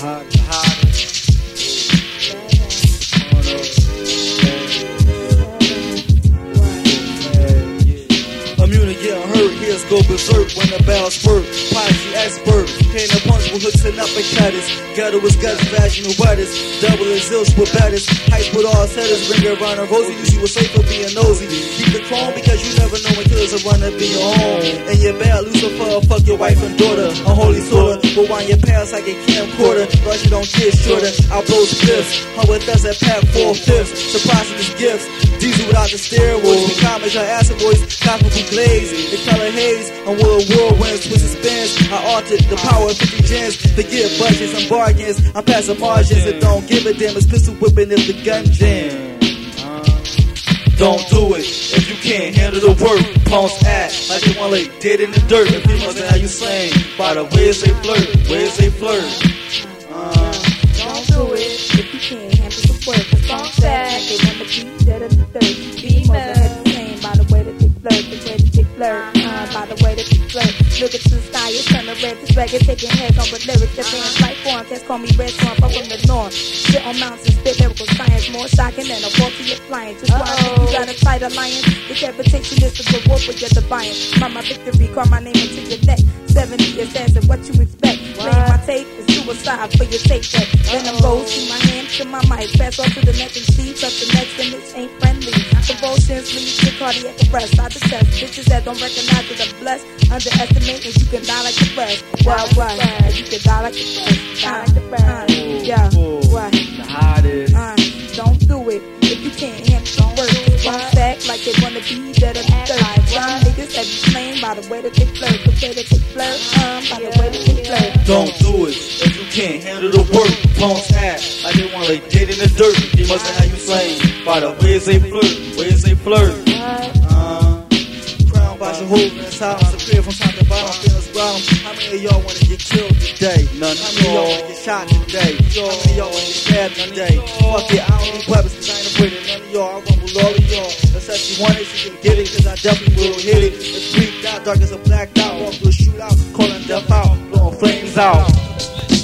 Immunity, yeah, hurt, here's go berserk when the bell spurt. Policy expert, hitting the punch with hooks and uppercutters. Ghetto is guts, vaginal wetters. Double as zilch with betters. Heights with all setters, ring around a rosy. You was safe for being nosy. Keep it chrome because you never know when killers are running be your home. And your bad Lucifer, fuck your wife and daughter. Unholy sorta, but wind your pants like a camcorder. But you don't get shorter. I blow spliffs. How it does that pack four fifths. Surprising his gifts. Diesel without the steroids. We comments your acid voice. Comical glaze. Haze. I'm World it's twisted spins. I altered the power of 50 gens. Forget budgets and bargains. I'm passing margins and don't give a damn. It's pistol whipping if the gun jam. Don't do it if you can't handle the work. Punks act like they want to lay dead in the dirt. If you must how you slang by the ways they flirt, ways they flirt. Uh, Don't do it if you can't handle the work. The song said they want to be dead in the dirt. Be same by the way that they flirt, the way that they flirt, flirt. Look at the sky, it's turning red. This reggae taking heads on with lyrics that dance like form. Cats call me red storm, fuck from the north. Sit on mountains, spit lyrical science, more shocking than a faulty appliance. Just why I think you got a tight alliance. Decapitation is the reward for your defiance. Mama victory, call my name into your neck. 70 assassin, what you expect? Playing my tape is suicide for your deck. Then I'm goes to my hand to my mic, pass on to the next and see, touch the next and it ain't friendly. Convulsions lead to cardiac arrest. I detest bitches that don't recognize that I'm blessed. Underestimate and you can die like the rest. What, what? You can die like the rest. Die like the rest. Yeah, what? the hottest. Uh, don't do it if you can't handle the work. Don't act like they wanna be better than third. Some niggas that be slain by the way that they flirt, the way that they flirt, um, by the way that they flirt. Don't do it if you can't handle the work. Act like they want lay dead in the dirt. They must have you slang by the ways they flirt, ways they flirt. Uh, crown by your hoop and silence appear from top to bottom. How many of y'all wanna get killed today? None. How many of y'all wanna get shot today? How many of y'all wanna get stabbed today? Fuck it, I don't need weapons cause I ain't afraid of none of y'all. I rumble all of y'all. That's how she want it, she can get it cause I definitely will hit it. It's freaked out, dark as a blacked out. Walk through a shootout, calling death out, blowing flames out.